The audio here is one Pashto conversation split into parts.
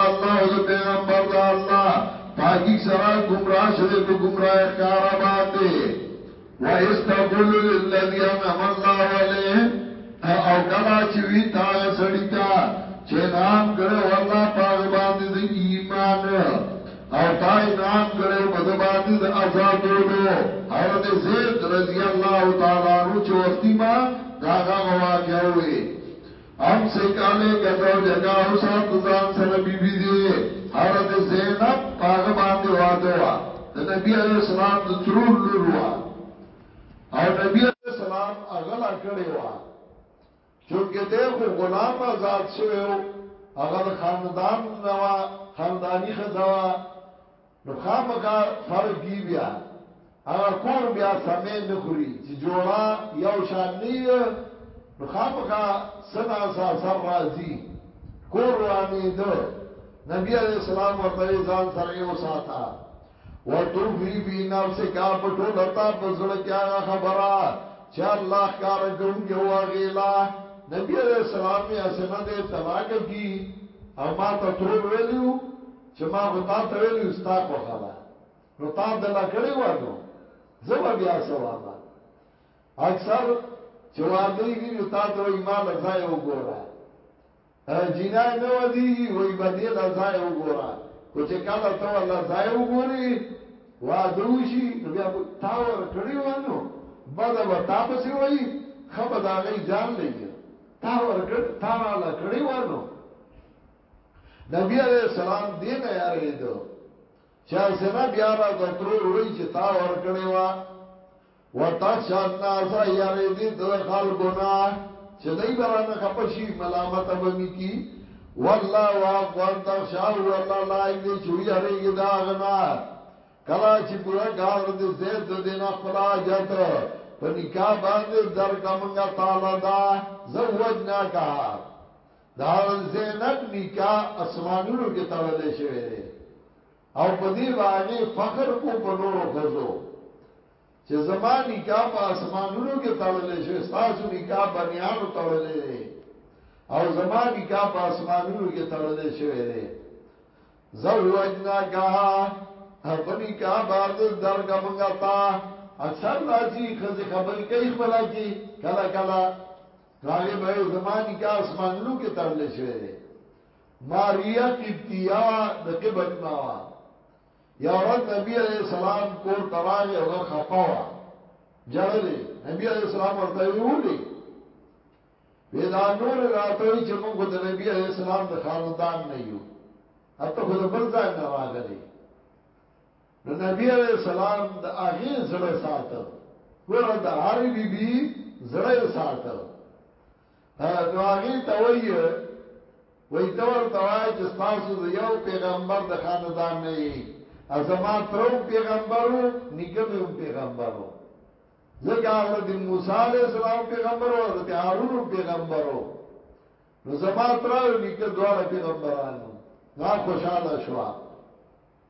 الله د پیغمبر د الله پاکی سرا گمراه شوی په گمراه ښکارا باندې و استقول للذي انعم الله عليه او کلا چې وی تاغه سړی تا چې نام کړه والله پاغه باندې د ایمان او تا نام کړه په د باندې د آزادولو حضرت زید رضی الله تعالی عنہ چې وختي ما داغه واقعوي هم سه کاله ګټه او جګه او سات ځان سره بی بی دې حرت زینب په هغه باندې واده وه د نبی علیه السلام د ترور لور وه او نبی علیه السلام اغلا کړي وه چونکه دې خو غلام آزاد شوی او هغه خاندان نوا خاندانی خزوا نو خامخا فرق وي بیا هغه کور بیا سمې نه خوري چې جوړا یو شان نه وي نو خامخا سنا سا سر راځي کور رواني ده نبی علیہ السلام ورته ځان سره یو ساته وتوفی فی نفس کا پټول تا پزړ کیا خبره چې الله کار کوم کې واغیلا نبی علیہ السلام یې اسنه دې طلاق کی او ما ته ترور ویلو چې ما خو تا ته ویلي وو ستا خوښه ده نو تا دله کړې وه نو زه به بیا څه وایم اکثر چې واده یې کېږي تا ته وایي ما له ځایه وګوره جینای نه ودیږي وایي به دې له ځایه وګوره خو چې کله ته له ځایه وګورې واده وشي نو بیا به تا ورکړې وه نو بده به تا پسې وایي ښه به د هغې ځان لګي تا ورکړې تا راله کړې وه نو نبی علیہ السلام دې نه یریدو چې اسنه بیا را د ترور وای چې تا ور کړې وا وتخش الناس یریدی د خلقنا چې دای برانه خپشي ملامت به می کی والله واق وان تخشاو والله لایک دې چې یریږي دا غنا کلا چې پورا گاور دې زید د دین خپل حاجت په نکاح باندې درکمنګا تعالی دا زوجنا کا دا زینب نکاح اسمانونو کې تړلې شوی دی او په دې باندې فخر کو په نورو خزو چې زما نکاح په اسمانونو کې تړلې شوی تاسو نکاح بنیانو تړلې دی او زما نکاح په اسمانونو کې تړلې شوی دی زوجنا کا خپلی کا باز درګه منګا تا اکثر داسي خزي خبرې کوي خپل کې کلا کلا هغه به وي زما نکاح اسمانونو کې تړل شوی دی ماریا قبطیه د قبل ما وا یا ورځ نبی علیہ السلام کور تراغه هغه خپه وا جړلې نبی علیہ السلام ورته ویولې ودا نور راته چې موږ د نبی علیہ السلام د خاندان نه یو اته خو د بل ځای نه راغلي نو نبی علیه السلام د هغې زړه ساته ګوره د هرې بی بی زړه یې ساته نو هغې ته وایي وایي ته ورته وایه چې ستاسو د یو پیغمبر د خاندان نه یې زما تر هم پیغمبر و نیکه مې هم پیغمبر و ځکه حضرت موسی علیه السلام پیغمبر و حضرت هارون هم پیغمبر و نو زما تر او نیکه دواړه پیغمبرانو نا خوشاله شوه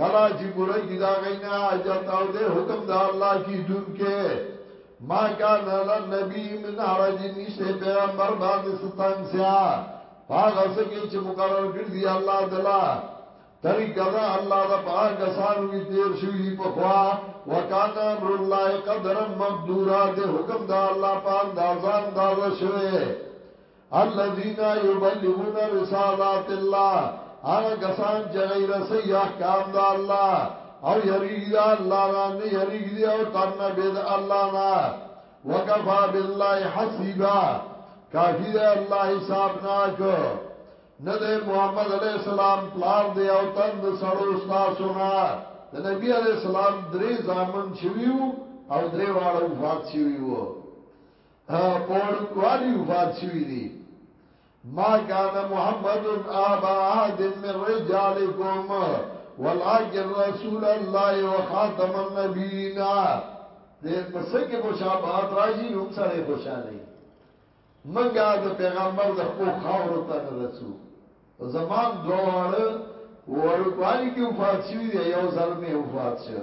کلا چې پوره کی دا غینا حاجت او دې حکم دا الله کی دن کې ما کان علی النبی من حرج نشته پیغمبر باندې ستان سیا هغه سکه چې مقرر کړ دی الله دلا طریقه دا الله دا په هغه سانو کې تیر شوی په خوا وکان امر الله قدرا مقدورا دې حکم دا الله په اندازان دا شوه الذين يبلغون رسالات الله هغه کسان چې غیر صحیح احکام د الله او یریږي د الله نه نه یریږي دی او تر نه بيد الله نه وکفا بالله حسیبا کافی دی الله حساب ناک نه دی محمد علی السلام پلار دی او تند سړو استا سنا د نبی علی السلام درې ځامن شویو او درې واړه وفات شویو په وړوندوالي وفات شوي دي ما كان محمد آبا احد من رجالكم ولكن رسول الله وخاتم النبيين دې مسکه مشابهت راشي نوم سره خوشاله منګه د پیغمبر د خپل خاور ته نه رسو زمان دوړ وړوالي کې وفات شوی دی یو ځل می وفات شو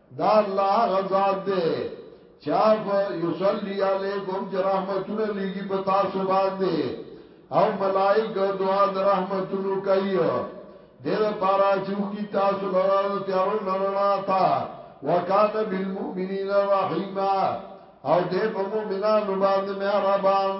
دا الله غزاد دے چاپ یصلی علیکم چې رحمتونه لګي په تاسو باندې او ملائک دعا د رحمتونو کوي دیر پارا چوخی تاسو لرا دا تیارو نرنا تا وکان بالمؤمنین رحیمہ او دې په مؤمنانو باندې مهربان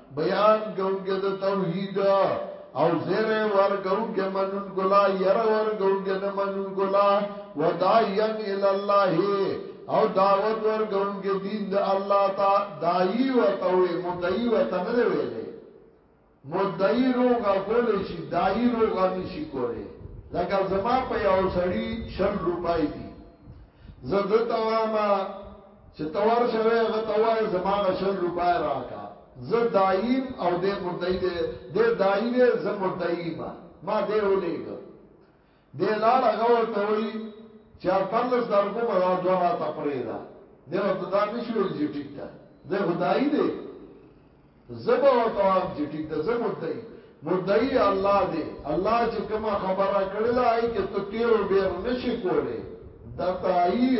بیان کوونکې د توحید او زیر ور کوونکې منون کولا ير ور کوونکې نه منون کولا وداعین ال الله او دعوت ور کوونکې دین د الله تا دای او توي مدعی و تنه ویلې مدعی روغه کول شي دای روغه نشي کوله لکه زما په یو سړی شل روپای دي زه د تواما چې ته ورشه وې هغه ته ووايه زما هغه شل روپۍ راکه زه داعي يم او دی مدعي دی، دی داعي دی زه مدعي يم ما دی ولېږه دی لاړ هغه ورته وايي چې اتلس درکومه دا دوه راته پرېږده دی ورته دا نشي ويلی چې ټيک ده دی خو داعي دی زه به ورته وایم چې ټیک ده زه مدعي مدعي الله دی الله چې کومه خبره کړې ده هغې کې ته تېر و بېر نشې کولی دا داعي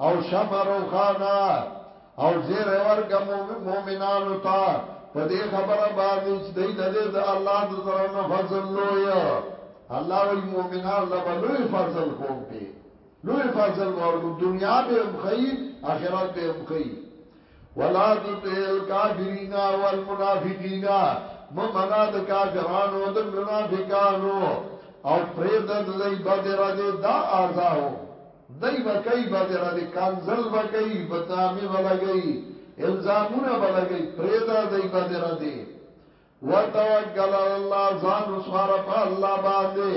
او شمع روخانه او زیر ورک مومنانو تا په دې خبره باندې چې دی لده د الله د طرف نه فضل لوی الله وی مومنان لبلوی فضل کوم په لوی فضل ورکوم دنیا به هم خی اخرت به هم خی ولا تطل کافرین والمنافقین ممنا د کافرانو د منافقانو او پرې د دې بدره دا آزاو دی به کوي بدره دی کنځل به کوي بتهمې به لګوي الزامونه به لګوي پرېږده دی بدره دی وتوکل علی الله ځان وسپاره په الله باندې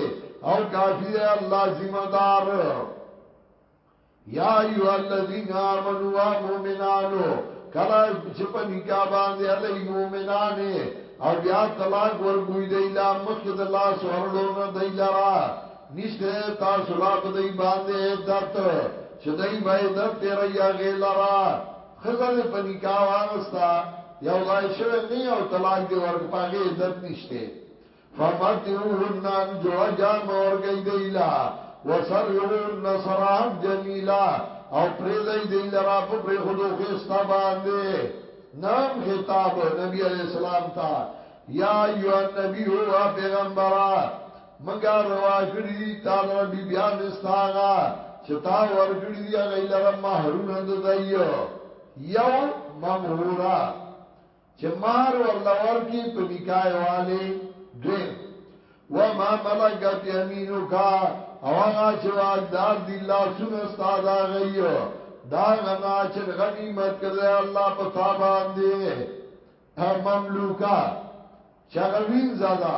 او کافی دی الله ذمہ دار یا ایو الذین آمنوا مؤمنانو کلا چې په نکاح باندې علی مؤمنانه او بیا طلاق ورګوي دی لا مخکې د لاس ورلو نه دی لرا نشته تاسو لا په دای باندې عدت چې دای به عدت تیرې هغه لرا خزر په نکاح واغستا یو ځای شوه نه یو طلاق دی ورک پاغه عدت نشته فمتعوهن جو جام ورګی دیلا وسرهن سراحا جمیلا او پرې دای دی لرا په پرې خودو خستا باندې نام خطاب نبی علیہ السلام تا یا ایو النبی هو پیغمبره منګه روا کړی دی تا لره بی بیان استاغا چې تا ور کړی دی هغه لره مہرون اند دایو یو ممهورا چې مہر ور لور کی په نکاح والے دویم و ما ملکت یمینو کا او هغه چې واقدار دی الله سن استاد غیو دا غنا چې غنیمت کړی الله په تا باندې مملوکا چغوین زاده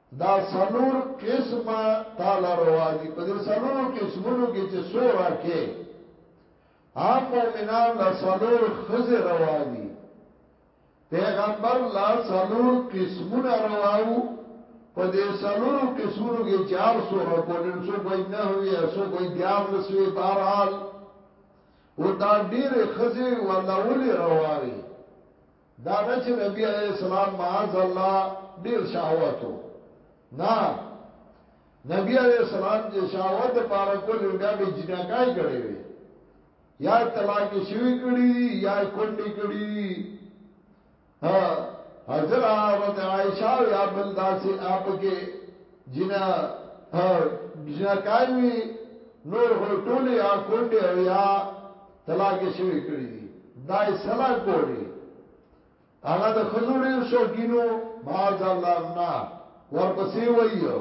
دا څلور قسمه تاله روا دي په دې څلورو قسمونو کې چې سوره کې عام مؤمنان لا څلور خزه روا دي پیغمبر لا څلور قسمونه رواو په دې څلورو قسمونو کې چار سوره کولن سو کوئی نه وي سو کوئی دیار لسوي بهرحال او دا ډېر خزه ولاولې رواوي دا نه چې نبی علیه السلام معاذ الله ډیر شهوت و نه نبی علیه السلام چې شهوت د پاره کول بیا به جنکای کړي وي یا طلاق شوی کړي دي یا کونډي کړي دي ها حضرت حضرت عائشہ یا بل داسې اپ کې جنا جنکای وی نور هو ټولي یا کونډي او یا طلاق شوی کړی دی دا یې سلا ګوري هغه د خزو ډیر شوقینو معاذ الله نه ورپسې وایو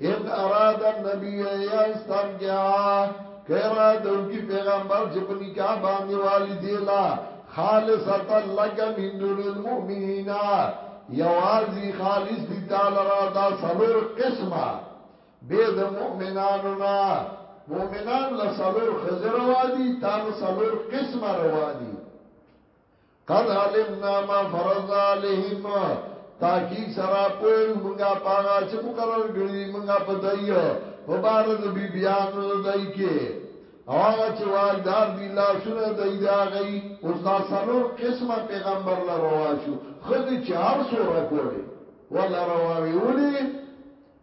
ان اراد النبی یسترجع کرا دو کی پیغمبر چې په نکاح باندې والدی لا خالصتا لک من دون المؤمنین یوازی خالص دی تعالی را دا سلور قسمه بې د مؤمنانو نه مؤمنان له سلور خزه روا دي تا له سلور قسمه روا دي قد علمنا ما فرضنا عليهم تاکي سرا پويو مونږه پاغا چې مقرر ګړي مونږه پدایو په بار د بی بیانو د دای کې او هغه چې واګدار دی لا سونه دای دا غي اوس دا سلور قسمه پیغمبر لا رواشو خزي چهار سو را کوړي ولا رواوي ولي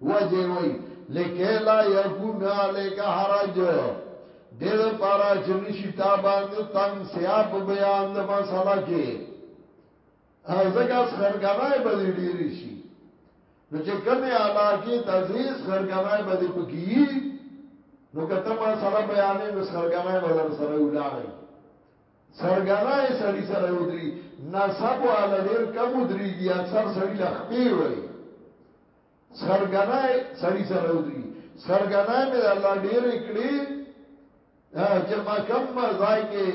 وجه وای لکه لا یکون علیک حرج دې د پاره چې نشي تا باندې تنگ سیاب بیان د مسله کې ازګه خرګنای به ډیر شي نو چې کومه علاقه تعزیز خرګنای به دې پکې نو کته ما سره بیانې نو خرګنای به در سره ولاړی خرګنای سړی سره ودری نسب علی ډیر کم ودریږي اکثر سړی لخپی وای سرګنای سړی سره ودری سرګنای مې الله ډېر کړی چې ما کم ځای کې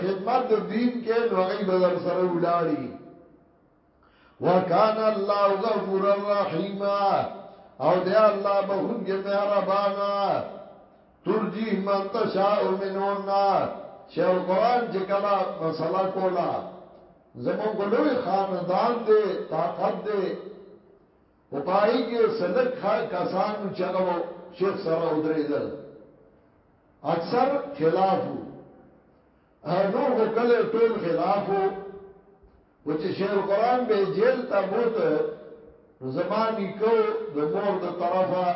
خدمت د دین کې نو غي بدر سره ولاړی وکانا الله غفور الرحیم او دی الله بهون کې مهربانا ترجی من تشاء منون شیخ القران چې کلا مسله کولا زمونږ لوی خاندان دی طاقت دی خو په هغه کې څه لږ کسان وو چې هغه شیخ سره ودرېدل اکثر خلاف وو نور خو کله ټول خلاف وو و چې شیخ القرآن به جیل ته بوت نو زما نیکو د مور د طرفه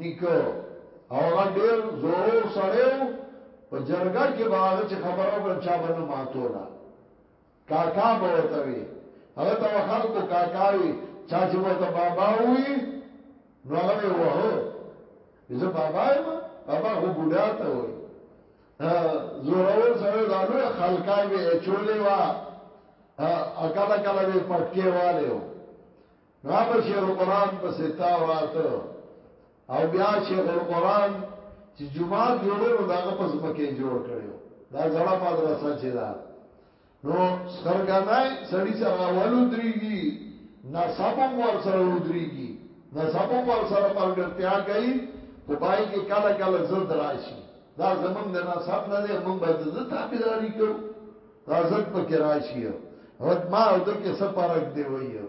نیکو او هغه ډیر زورور سړیو په جرګه کې باغ چې خبرو کړم چا بنه ماتولا کاکا به ورته وي هغه ته به خلکو کاکا وي چا چې به ورته بابا وي نو هغه به وهو زه بابا یم بابا خو بوډا ته وای زورور سره د لوی خلکای به چولې وا اکل اکل به پټکي والے و نو به شیر قران په ستا وراته او بیا شیخ القرآن چې جومات جوړو نو داغه په ځمکه جوړ کړو دا زړه مدرسه چې دا نو سرګنای سړی سره اولو دریږي نسبم ور سره ودریږي نسبم ور سره ملګرتیا کوي خو پای کې کله کله زد راشي دا زمنګ د نسب نه دی موږ به د تابعداري کو دا زد پکې راشي او ما او د کې سفرک دی وایو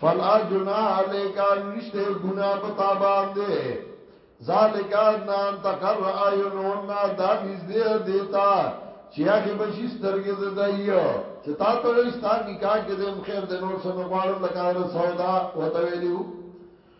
فلا جنا علیکا نشته ګنا پتا باندې ذالک ادنا ان تقر اعینهن دا نږدې دیتا چې هغه بشي سترګې د دایو چې تا ته وې ستا نکاح کې د خیر د نور سره غواړم لکه سودا وته ویلو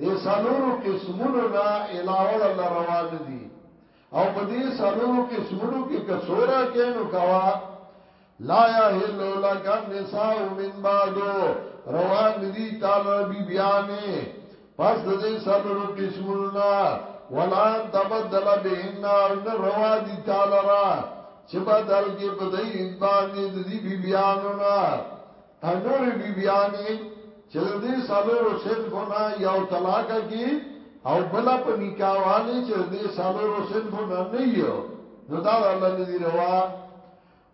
دې څلورو قسمونو نه علاوه الله روا نه دي او په دې څلورو قسمونو کې که سورا کې نو کوا لا یحل لک النساء من بعد روا نه دي تعالی بی بیانې پس د دې څلورو قسمونو نه ولان تبدل بهن او نه روا دي تعالی را چې بدل کې په دې باندې د دې بی بیانو نه او نورې بی بیانې چې د دې سالورو صنفو نه یو طلاق کی او بل په نکاح والے چې د دې سالورو صنفو نه نه یو نو دا الله نه دی روا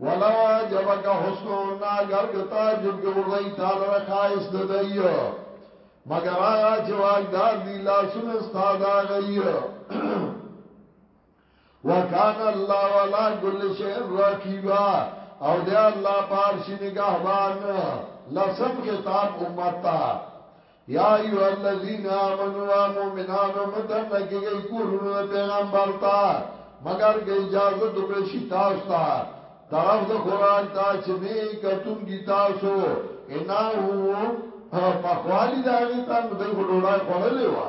ولو جبک حسن نا اگر که تعجب کې ورځي تعالی را خایس د دیو مگر هغه چې واګدار دی لاسونه ستاده غي وکان الله ولا کل شی رقیبا او دی الله پارشی نگهبان لسم خطاب امت تا یا ایو الذین آمنو و مومنانو مدن نکی گئی کورنو دا پیغمبر تا مگر که اجازه دکرشی تاسو تا طرف د خوراک تا چې نه کتون کی تاسو انا هو پخوالی داغی تا نو دی خو ډوړای خوړلې وا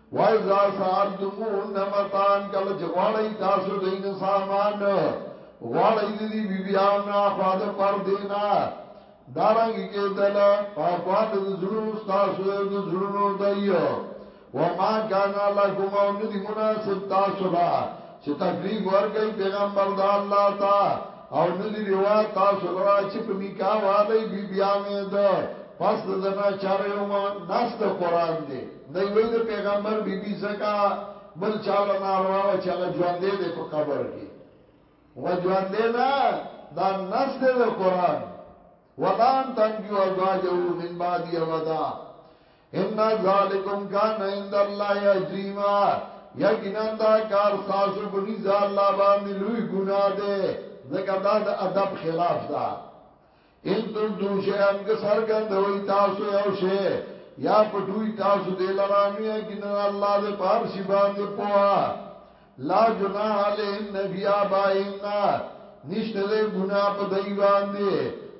وایزا سالتمون متان کله چې غواړی تاسو دین سامان غواړی د دې بیبیان نه خوا د پر دینا دارنګ کې دل پاکوال د زړونو تاسو د زړونو دایو وما کان لکم او ندی مناسب تاسو لا چې تکلیف ورکړي پیغمبر د الله تا او ندی روا تاسو لرا چې په نکاح والی بیبیانې ده پس د دنا چاره یو نس د قران دی دی وای د پیغمبر بی بی زکا بل چاله ناروا و چې هغه ژوندې ده په قبر کې و ژوندې نه دا نس ده د قران ولان تنجو ازواجه من بعد ابدا ان ذالکم کان عند الله عظیما یقینا دا کار تاسو په نزا الله باندې لوی ګناه ده ځکه دا د ادب خلاف ده ان تبدو شیان که سرګندوي تاسو یو شی یا پټوي تاسو دې لرانو یا کینه الله دې پار شي باندې پوا لا جنا علیهم نبی ابائهم نا نشته دې ګنا په دای باندې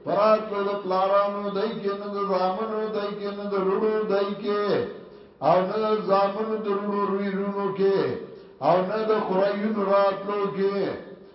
پراتلو د پلارانو دای کې نه د زامنو دای کې نه د رورو دای کې او نه د زامنو د رورو روینو کې او نه د خورایونو راتلو کې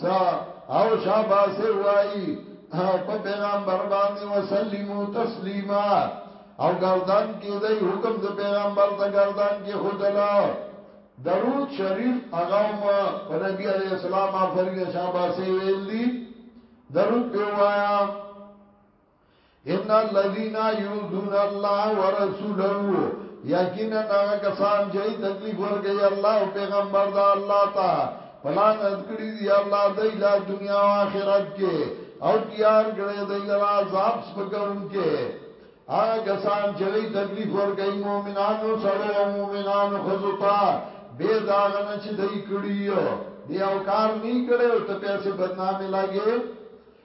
سا او شاباس وای په پیغمبر باندې وسلمو تسلیما او گردان کې دای حکم د پیغمبر ته گردان کې خدلا درود شریف هغه ما په نبی علی السلام افرین شاباسه ویل دي درود په وایا ان الذين يؤذون الله ورسوله یقینا هغه کسان چې تکلیف ورکړي الله او پیغمبر دا الله تا پلان کړی دی الله د ایله دنیا او آخرت کې او تیار کړی دی لرا عذاب سپکون کې هغه کسان چې تکلیف ورکړي مؤمنانو سره او مؤمنانو خزوتا به داغه نه چې دای کړی دی او کار نه کړي او ته پیسې بدنامي لاګي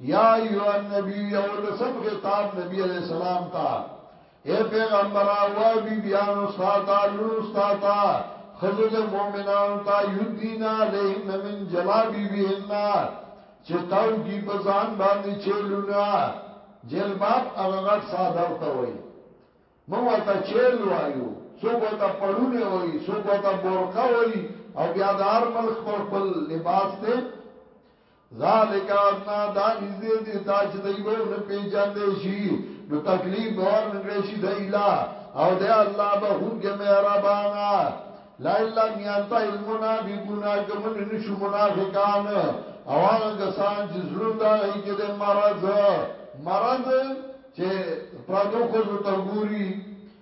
یا ایها النبی یولسم خطاب نبی علیہ السلام تا اے پیغمبر وای بی بیان استاد لونو استاد خزد مومنان تا یدین علیهن من جلابی بهن چې تاو کی بزان باندې چیلونا جلباب هغه غټ صادر ته وای مونږ ته چیل وایو څوک وته پړونه وای څوک وته بورقه وای او بیا د هر ملک پر خپل لباس ته ذلک ادنی دا نږدې دي تا چې دوی به ونه پېژندې شي نو تکلیف به ورنکړې شي دوی لا او دی الله بخونکی مهربانه لا الا میانتا المنافقون که مونږ نشو منافقان او هغه کسان چې زړونو دا غي کې د مرض مرض چې پردو خو ته ګوري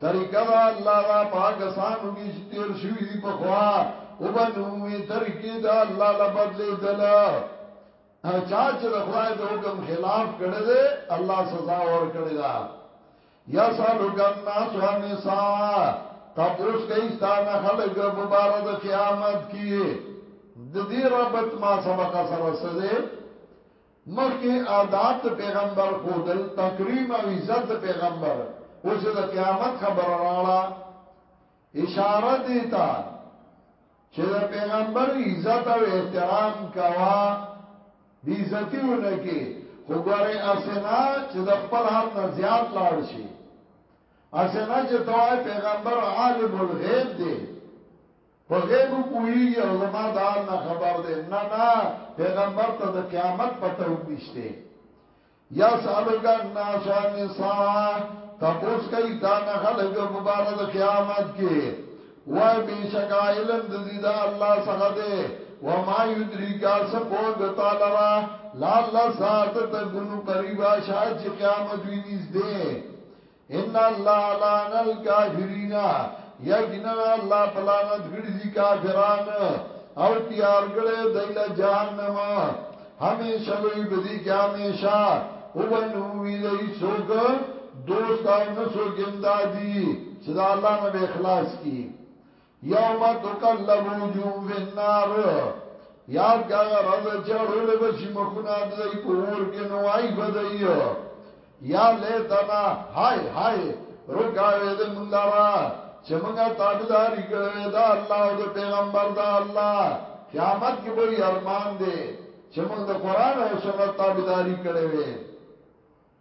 طریقه دا الله دا پاکستانو کی چی تیر شوی دی پخوا او بنومی طریقی دا اللہ لبدلی دلا چاچه دا خدای دا حکم خلاف کرده اللہ سزا ور کرده یا سالو کن ناسو انی سا تپوس کئی ستانا خلق پا بارا دا قیامت کی دا دی ربط ما سبقا سرسده مخکې آداب د پیغمبر خودل تکریم او عزت د پیغمبر اوس د قیامت خبر راړه اشاره دیتا چې د پیغمبر عزت او احترام کوا بی عزتیونه کې خو ګوره اسنا چې د خپل حد نه زیات لاړ شي اسنا چې توای پیغمبر عالم الغیب دی په غیبو پوهیږي او زما د حال نه خبر دی نه نه پیغمبر ته د قیامت پته هم نشته یا سالو کا ناس و نسا تپوس کئی دانا خلق مبارد قیامت کے وای بیشکا علم دزی دا اللہ سخا دے وما یدری کا سپو گتا لرا لالا ساعت تکونو قریبا شاید چی قیامت وی نیز دے ان الله لعن الكافرین یقینا الله پلانت ګرځي کافران او تیار کړي دایل جهنم همیشه به بدی کې همیشه او بنو وی دای څوک دوست او نسو ګمدادی چې دا الله نه به اخلاص کی یوم تقلب وجوه فی النار یاد کا غرض چړو له بشي مخونه د دې پور کې نو آی بدایو یا لیتنا هاي هاي رکاوې دې مونږ لرا چې مونږه تابعداري کړې دا الله او د پیغمبر دا الله قیامت کې به ارمان دې چې مونږ د قران او سنت تابعداري کړې وې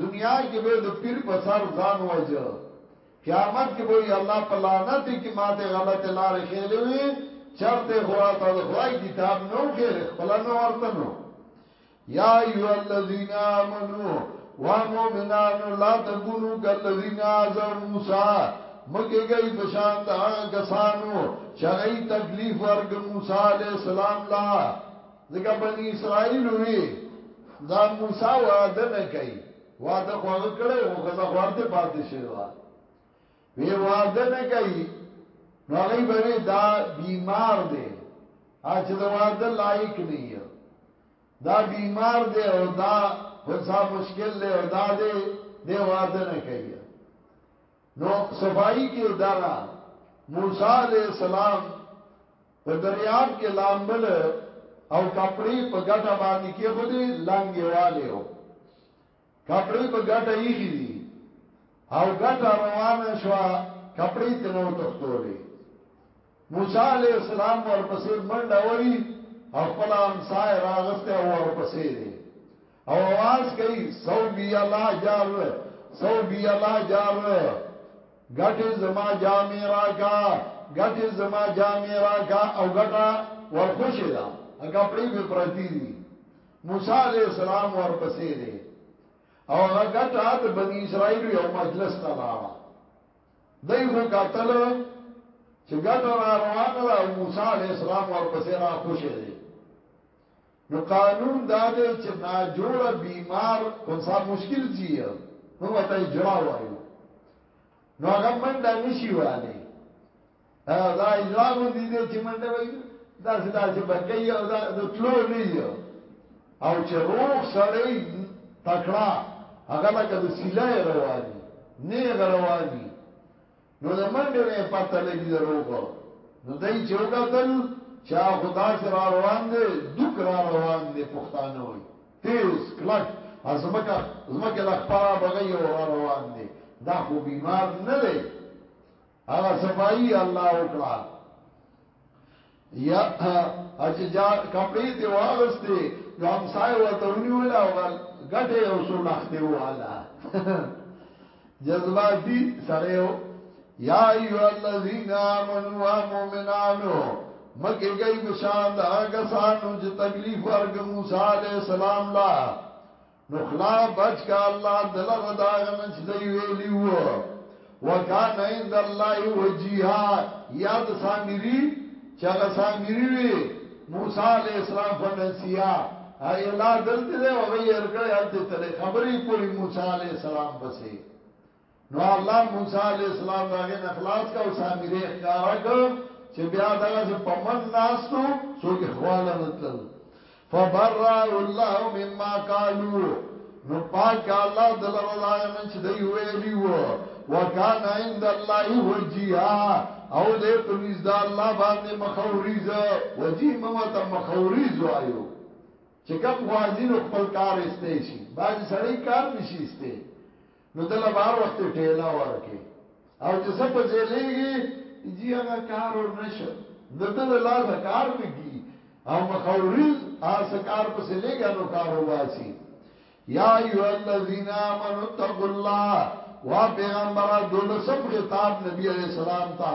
دنیا کې به د پیر په سر ځان وجه قیامت کې به الله په لعنت کې ماته غلط لارې خېلې وي چرته خدا ته د خدای کتاب نو خېل خپل نو ورته نو یا ایو الذین آمنو وا مومنان لا تکونو کالذین ازو موسی مکه گئی پشان دا کسانو چغی تکلیف ورک موسی علیہ السلام لا ځکه بنی اسرائیل وی دا موسی وعده نه کوي وعده خو هغه کړه خو خزه خورته پاتې شوی و وی وعده نه کوي نو هغه به دا بیمار دی اچ دا وعده لایق نه یو دا بیمار دی او دا خنسا مشکل له او دا دی دی وعده نه کوي نو صفائی کې دارا موسی علیہ السلام په دریاب کې لامبل او کپړې په ګټه باندې کې خو دې لنګې والي او کپړې په ګټه یې خېدي او ګټه روانه شو کپړې ته نو تختولې موسی علی السلام ورپسې منډه وای او خپل امسای راغسته او ورپسې دی او اواز کوي صوبي الله جار صوبي الله جار ګټه زما جامې راکا ګټه زما جامې راکا او ګټه ورخوشي دا کپڑے به پرتی دي موسی عليه السلام ورپسې دي او هغه ګټه د بني اسرائيل یو مجلس ته لاړه دای خو قتل چې ګټه را روانه ده موسی عليه السلام ورپسې را خوشي دي نو قانون دا دی چې ناجوړه بیمار کون سا مشکل چی موږ ته اجرا وایو نو هغه منډه نشي والي دا اجرا غوندي دي چې منډه وای دا سدا چې بکې او دا د تلو نه یو او چې روغ سړی تکړه هغه لکه د سیلای رواني نه رواني نو د منډې نه یې پته لګي د روغ. نو دوی چې وکتل چې هغه خو داسې را روان دی، دوک را روان دی پښتانه وایي، تېز، کلک، ځمکه ځمکې له خپه را بغي او را روان دی، دا خو بیمار نه دی، هغه صفایي الله وکړه. یا چې جا کپڑے ته واغسته نو همسای ورته ونیول او غټه یو سو لخته والا جذباتی سړیو یا ایو الذین آمنوا مؤمنانو مکه گئی بشان دا کسانو چې تکلیف ورک موسی علی السلام لا نو خلا بچ کا الله دلر داغن چې دی ویلی و وکان عند الله وجیها یاد سامری چغه سامری وی موسی علی السلام فنسیا الا دلته دی وغیر کړه هلته تل خبرې کولی موسی علی السلام بسې نو الله موسی علیہ السلام داغه نخلاص کا او سامری اخکارا کا چې بیا دغه څه پمن ناستو سو کې خواله نتل فبرا الله مما قالو نو پاک الله دل رضا نه چې دی ویلی و وکانا عند الله وجیها او دې پنځ د الله باندې مخوریز وجی مو ته مخوریز وایو چې کم خوازین خپل کار استې شي باز سړی کار نشي استې نو دله به هر وخت ټیلا ورکې او چې څه په زیلېږي جی هغه کارو نشه د د لاس کار نګي او مخاورز اس کار په سلېګا نو کارو باسي یا ایو الذین آمنوا اتقوا الله وا پیغمبره دولسم خطاب نبی علیہ السلام ته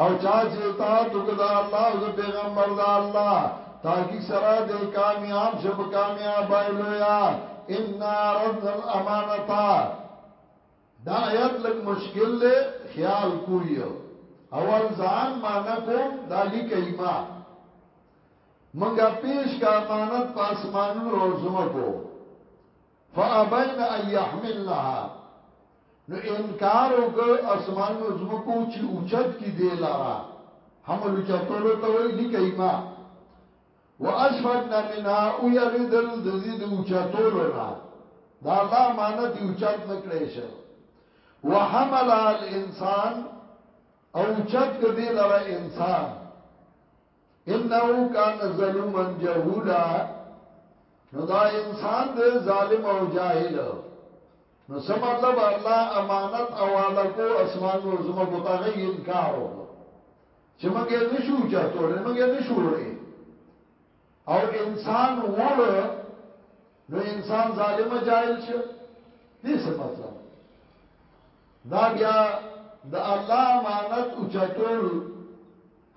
او چا چې اطاعت وکړ د الله او د پیغمبر د الله تاکي سره د کامیاب شپ کامیاب لویا ان عرضنا الامانه دا آیت لک مشکل له خیال کوی اول ځان مان کوم دا لیکي ما منګه پیش کا امانت په اسمانونو او زمکو فابین ان يحملها نو انکار وک اسمان نو زمکو چې اوچت کی دی لارا حمل چتولو ته وی لیکای ما واشفقنا منها او یریدل د دې د اوچتولو نه دا الله امانت یو چت نکړې شه وحمل الانسان او چت کدی لره انسان انه کان ظلوما جهولا نو دا انسان دې ظالم او جاهل نو سم مطلب الله امانت او وعده کو اسمان او زما کو تاغه انکار وکړو چې مونږه نشو چاتول مونږه نشو وړي او انسان وړ نو انسان ظالم جاهل شه دې سم مطلب دا بیا د الله امانت او چاتول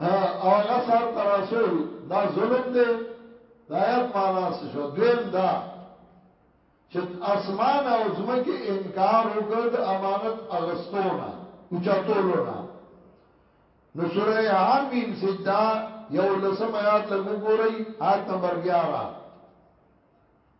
او هغه سر تراسول دا ظلم دی د آیت معنا څه شو دویم دا چې اسمان او زمکه انکار وکړ د امانت اغستونه او چتولونه نو سوره حامیم سجدا یو لسم آیات لګو ګورئ آیت نمبر 11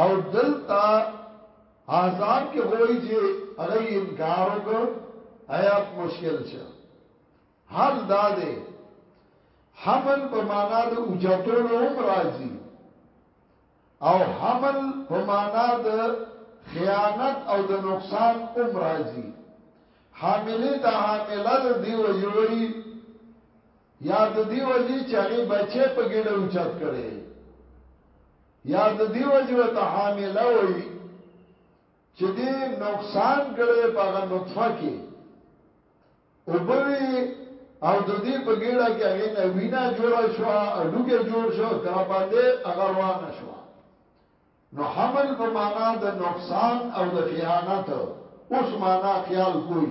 او دلتا احزاب کې خوې چې هغه انکار وکړ آیات مشکل شه حل دا دی حمل په معنا د اوجتول هم راځي او حمل په معنا د خیانت او د نقصان هم راځي حاملې ته حامله د دی وجوي یا د دی وجي چې هغه بچي په ګډه اوچت کړي یا د دې وجه ته حامله وي چې دې نقصان کړي په هغه نطفه کې او بوي او د دې په ګډه کې هغه نه وینا جوړه شو اډو کې جوړ شو تر باندې اگر وانه شو نو حمل په معنا د نقصان او د خیانت اوس معنا خیال کوی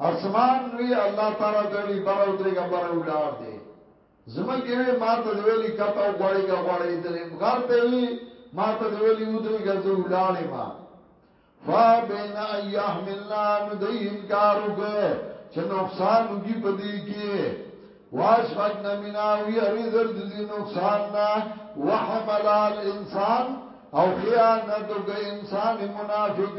اسمان وی الله تعالی ته وی بره ودرېګه بره ولاړ دی زمکه وی ما ته دی ویلی کته او غړېګه غړې دلم غر ته وی ما ته دی ویلی ودرېګه زه ولاړې ما فابین ایحملنا نو د انکارو کو چې نقصان وکي پدې کې واش فقنا منا وی اری زر د دې نقصان نه وحمل الانسان او خیانت کو انسان منافق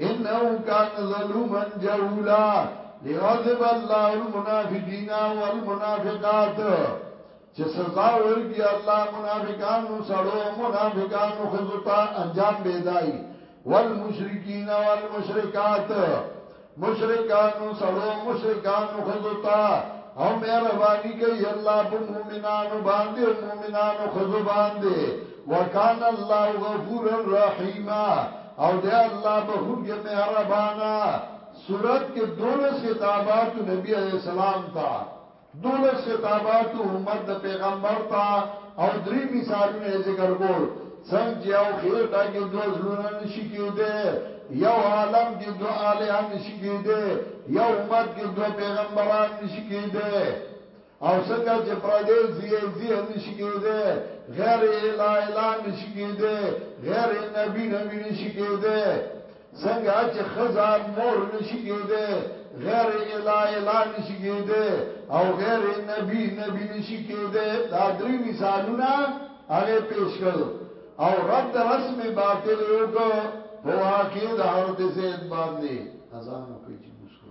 انه کان ظلوما جهولا ليعذب الله المنافقين والمنافقات چې سزا ورکړي الله منافقانو سړو منافقانو خزوتا انجام بيدای والمشرکین والمشرکات مشرکانو سړو مشرکانو خزوتا او مهرباني کوي الله په مؤمنانو باندې او مؤمنانو خزو باندې وکان الله غفورا رحیما او دی الله بخونکی مهربانا سورت کې دولس خطابات نبی علیہ السلام تا دولس خطابات امت د پیغمبر تا او درې مثالونه ذکر کول څنګه چې او خېټه کې دوه زلونه نشي کېده یو عالم کې دوه الهان نشي کېده یو امت کې دوه پیغمبران نشي کېده او څنګه چې پردې زیه زیه نشی کېده غیر اله اله نشی کېده غیر نبی نبی نشی کېده څنګه چې خزا مور نشی کېده غیر اله اله نشی کېده او غیر نبی نبی نشی کېده دا درې مثالونه هغه پیش کړ او رد رسم باطل یو کو په واقع د حضرت زید باندې اذان کوي چې مسکو